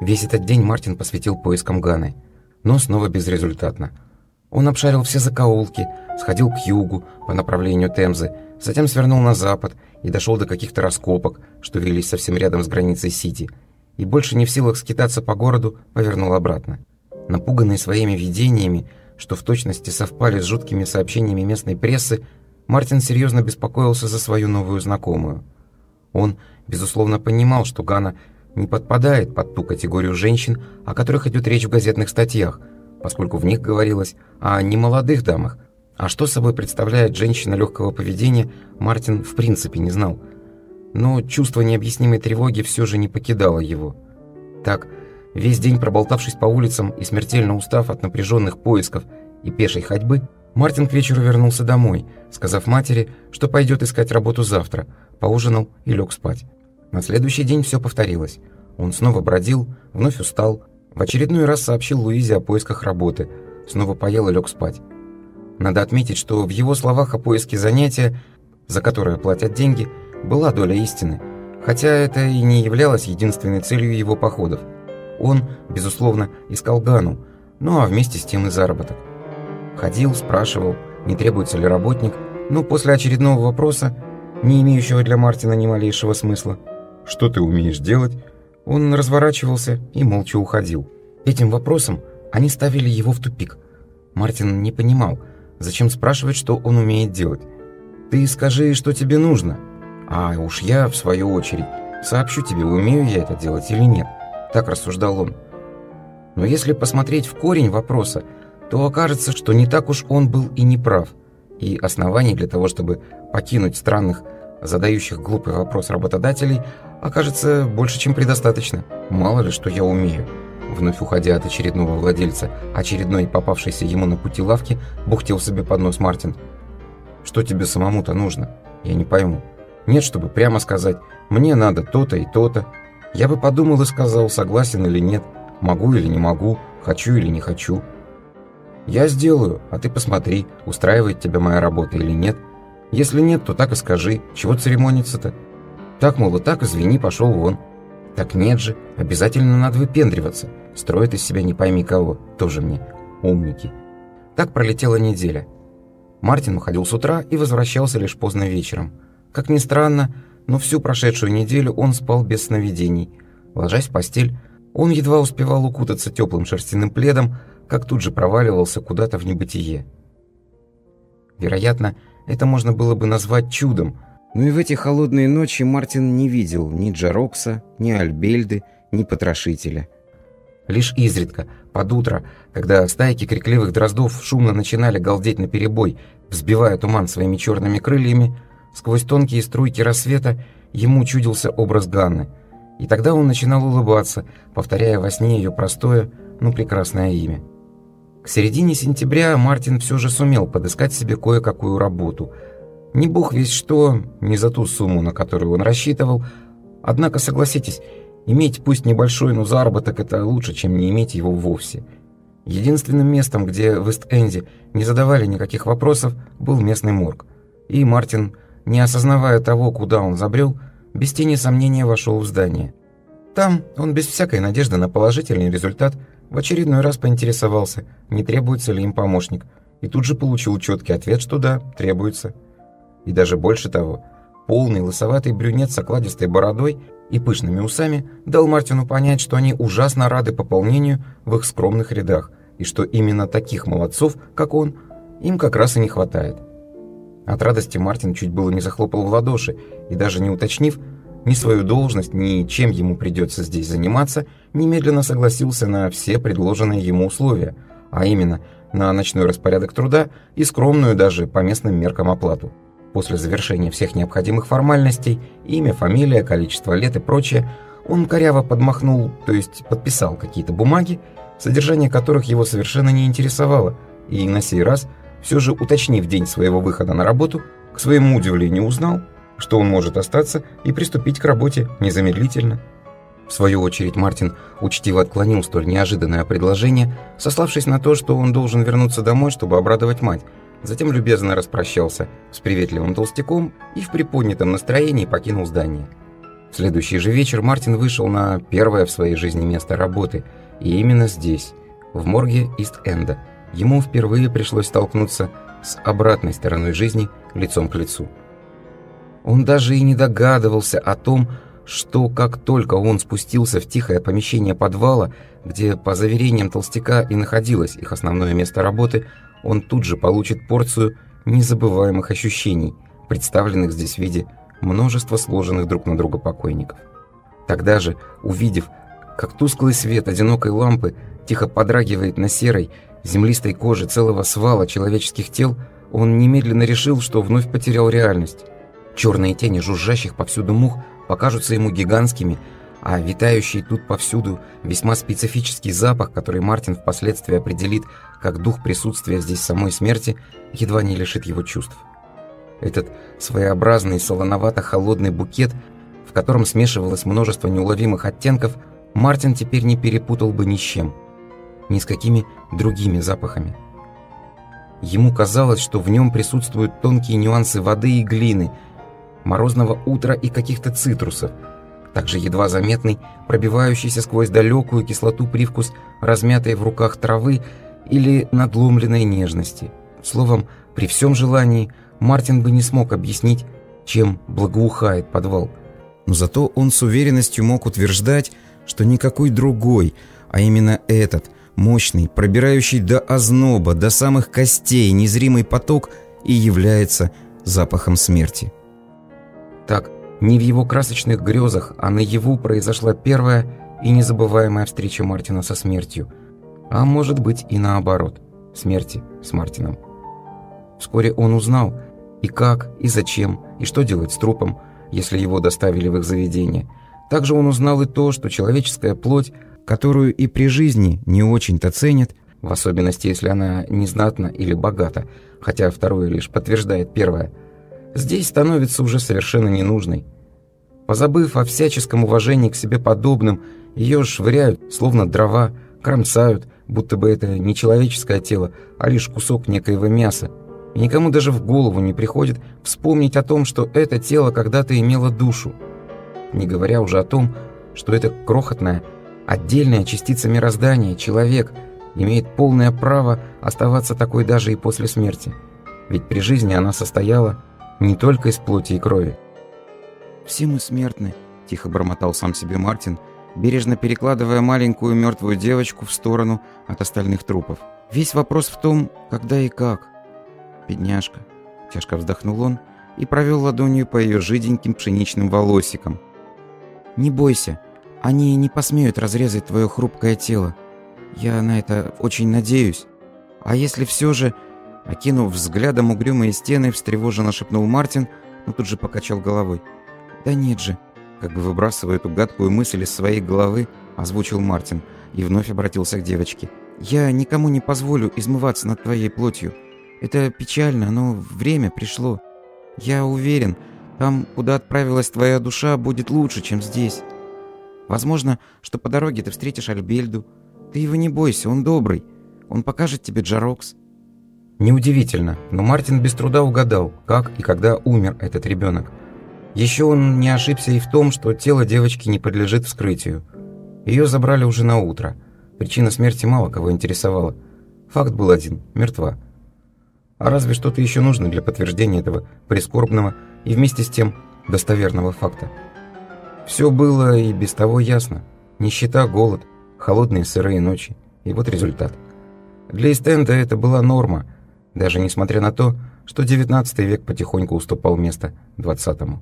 Весь этот день Мартин посвятил поискам Ганы, но снова безрезультатно. Он обшарил все закоулки, сходил к югу по направлению Темзы, затем свернул на запад и дошел до каких-то раскопок, что велись совсем рядом с границей Сити, и больше не в силах скитаться по городу, повернул обратно. Напуганный своими видениями, что в точности совпали с жуткими сообщениями местной прессы, Мартин серьезно беспокоился за свою новую знакомую. Он, безусловно, понимал, что Гана не подпадает под ту категорию женщин, о которых идет речь в газетных статьях, поскольку в них говорилось о немолодых дамах. А что собой представляет женщина легкого поведения, Мартин в принципе не знал. Но чувство необъяснимой тревоги все же не покидало его. Так, весь день проболтавшись по улицам и смертельно устав от напряженных поисков и пешей ходьбы, Мартин к вечеру вернулся домой, сказав матери, что пойдет искать работу завтра, поужинал и лег спать. На следующий день все повторилось. Он снова бродил, вновь устал, в очередной раз сообщил Луизе о поисках работы, снова поел и лег спать. Надо отметить, что в его словах о поиске занятия, за которое платят деньги, была доля истины, хотя это и не являлось единственной целью его походов. Он, безусловно, искал Гану, ну а вместе с тем и заработок. Ходил, спрашивал, не требуется ли работник, но после очередного вопроса, не имеющего для Мартина ни малейшего смысла, «Что ты умеешь делать?» Он разворачивался и молча уходил. Этим вопросом они ставили его в тупик. Мартин не понимал, зачем спрашивать, что он умеет делать. «Ты скажи, что тебе нужно, а уж я, в свою очередь, сообщу тебе, умею я это делать или нет». Так рассуждал он. Но если посмотреть в корень вопроса, то окажется, что не так уж он был и не прав, и оснований для того, чтобы покинуть странных, задающих глупый вопрос работодателей, окажется больше, чем предостаточно. Мало ли, что я умею. Вновь уходя от очередного владельца, очередной попавшейся ему на пути лавки, бухтел себе под нос Мартин. «Что тебе самому-то нужно? Я не пойму. Нет, чтобы прямо сказать, мне надо то-то и то-то. Я бы подумал и сказал, согласен или нет, могу или не могу, хочу или не хочу. Я сделаю, а ты посмотри, устраивает тебя моя работа или нет. Если нет, то так и скажи, чего церемониться-то?» Так, мол, и так, извини, пошел вон. Так нет же, обязательно надо выпендриваться. Строит из себя не пойми кого, тоже мне, умники. Так пролетела неделя. Мартин уходил с утра и возвращался лишь поздно вечером. Как ни странно, но всю прошедшую неделю он спал без сновидений. Ложась в постель, он едва успевал укутаться теплым шерстяным пледом, как тут же проваливался куда-то в небытие. Вероятно, это можно было бы назвать чудом – но и в эти холодные ночи Мартин не видел ни Джарокса, ни Альбельды, ни Потрошителя. Лишь изредка, под утро, когда стайки крикливых дроздов шумно начинали галдеть на перебой, взбивая туман своими черными крыльями, сквозь тонкие струйки рассвета ему чудился образ Ганны. И тогда он начинал улыбаться, повторяя во сне ее простое, но прекрасное имя. К середине сентября Мартин все же сумел подыскать себе кое-какую работу – не бог весь что, не за ту сумму, на которую он рассчитывал. Однако, согласитесь, иметь пусть небольшой, но заработок – это лучше, чем не иметь его вовсе. Единственным местом, где в Ист-Энде не задавали никаких вопросов, был местный морг. И Мартин, не осознавая того, куда он забрел, без тени сомнения вошел в здание. Там он без всякой надежды на положительный результат в очередной раз поинтересовался, не требуется ли им помощник, и тут же получил четкий ответ, что да, требуется – и даже больше того, полный лысоватый брюнет с окладистой бородой и пышными усами дал Мартину понять, что они ужасно рады пополнению в их скромных рядах, и что именно таких молодцов, как он, им как раз и не хватает. От радости Мартин чуть было не захлопал в ладоши, и даже не уточнив ни свою должность, ни чем ему придется здесь заниматься, немедленно согласился на все предложенные ему условия, а именно на ночной распорядок труда и скромную даже по местным меркам оплату. После завершения всех необходимых формальностей, имя, фамилия, количество лет и прочее, он коряво подмахнул, то есть подписал какие-то бумаги, содержание которых его совершенно не интересовало, и на сей раз, все же уточнив день своего выхода на работу, к своему удивлению узнал, что он может остаться и приступить к работе незамедлительно. В свою очередь Мартин учтиво отклонил столь неожиданное предложение, сославшись на то, что он должен вернуться домой, чтобы обрадовать мать, Затем любезно распрощался с приветливым толстяком и в приподнятом настроении покинул здание. В следующий же вечер Мартин вышел на первое в своей жизни место работы, и именно здесь, в морге Ист-Энда, ему впервые пришлось столкнуться с обратной стороной жизни лицом к лицу. Он даже и не догадывался о том, что как только он спустился в тихое помещение подвала, где, по заверениям толстяка, и находилось их основное место работы, он тут же получит порцию незабываемых ощущений, представленных здесь в виде множества сложенных друг на друга покойников. Тогда же, увидев, как тусклый свет одинокой лампы тихо подрагивает на серой, землистой коже целого свала человеческих тел, он немедленно решил, что вновь потерял реальность. Черные тени жужжащих повсюду мух покажутся ему гигантскими, а витающий тут повсюду весьма специфический запах, который Мартин впоследствии определит как дух присутствия здесь самой смерти, едва не лишит его чувств. Этот своеобразный солоновато-холодный букет, в котором смешивалось множество неуловимых оттенков, Мартин теперь не перепутал бы ни с чем, ни с какими другими запахами. Ему казалось, что в нем присутствуют тонкие нюансы воды и глины, морозного утра и каких-то цитрусов, также едва заметный, пробивающийся сквозь далекую кислоту привкус размятой в руках травы или надломленной нежности. Словом, при всем желании Мартин бы не смог объяснить, чем благоухает подвал. Но зато он с уверенностью мог утверждать, что никакой другой, а именно этот, мощный, пробирающий до озноба, до самых костей незримый поток и является запахом смерти. Так, не в его красочных грезах, а наяву произошла первая и незабываемая встреча Мартина со смертью. А может быть и наоборот, смерти с Мартином. Вскоре он узнал, и как, и зачем, и что делать с трупом, если его доставили в их заведение. Также он узнал и то, что человеческая плоть, которую и при жизни не очень-то ценят, в особенности, если она незнатна или богата, хотя второе лишь подтверждает первое, здесь становится уже совершенно ненужной. Позабыв о всяческом уважении к себе подобным, ее швыряют, словно дрова, кромсают, будто бы это не человеческое тело, а лишь кусок некоего мяса, и никому даже в голову не приходит вспомнить о том, что это тело когда-то имело душу. Не говоря уже о том, что это крохотная, отдельная частица мироздания, человек, имеет полное право оставаться такой даже и после смерти. Ведь при жизни она состояла не только из плоти и крови. «Все мы смертны», – тихо бормотал сам себе Мартин, бережно перекладывая маленькую мертвую девочку в сторону от остальных трупов. «Весь вопрос в том, когда и как бедняжка!» Тяжко вздохнул он и провел ладонью по ее жиденьким пшеничным волосикам. «Не бойся, они не посмеют разрезать твое хрупкое тело. Я на это очень надеюсь. А если все же...» Окинув взглядом угрюмые стены, встревоженно шепнул Мартин, но тут же покачал головой. «Да нет же!» Как бы выбрасывая эту гадкую мысль из своей головы, озвучил Мартин и вновь обратился к девочке. «Я никому не позволю измываться над твоей плотью. Это печально, но время пришло. Я уверен, там, куда отправилась твоя душа, будет лучше, чем здесь. Возможно, что по дороге ты встретишь Альбельду. Ты его не бойся, он добрый. Он покажет тебе Джарокс. Неудивительно, но Мартин без труда угадал, как и когда умер этот ребенок. Еще он не ошибся и в том, что тело девочки не подлежит вскрытию. Ее забрали уже на утро. Причина смерти мало кого интересовала. Факт был один – мертва. А разве что-то еще нужно для подтверждения этого прискорбного и вместе с тем достоверного факта? Все было и без того ясно. Нищета, голод, холодные сырые ночи. И вот результат. Для Эстенда это была норма, даже несмотря на то, что XIX век потихоньку уступал место XX.